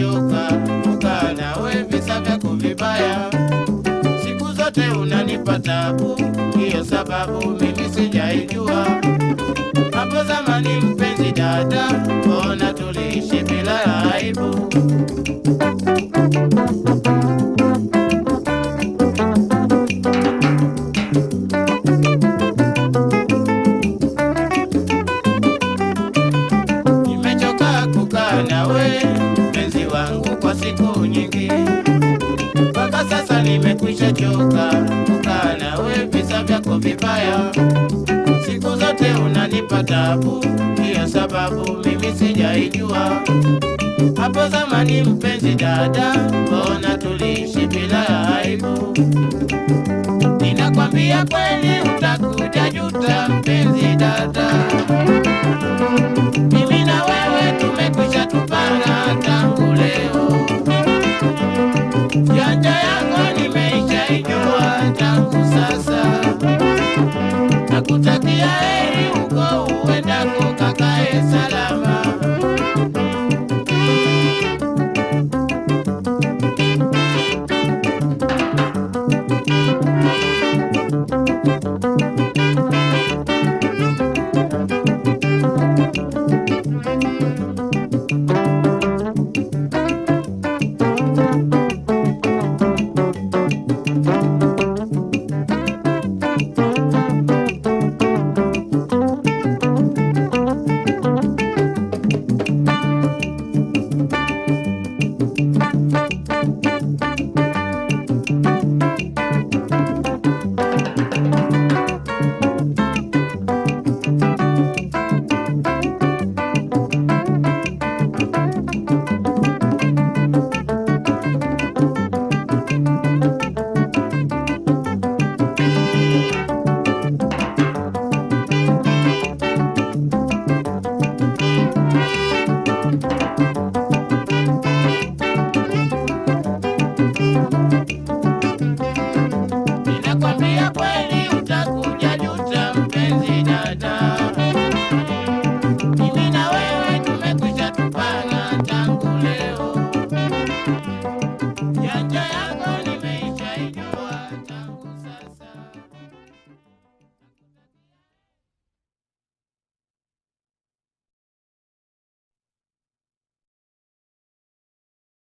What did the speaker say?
nimeshachoka kukaa nawe visa vyako vibaya, siku zote unanipa tabu, hiyo sababu mimi sijaijua. Hapo zamani mpenzi dada, nyingi, mpaka sasa nimekwisha choka kukaa nawe visa vyako vibaya, siku zote unanipa tabu, hiyo sababu mimi sijaijua. Hapo zamani mpenzi dada, mbona tuliishi bila aibu? Ninakwambia kweli utakuja juta mpenzi dada. Deus.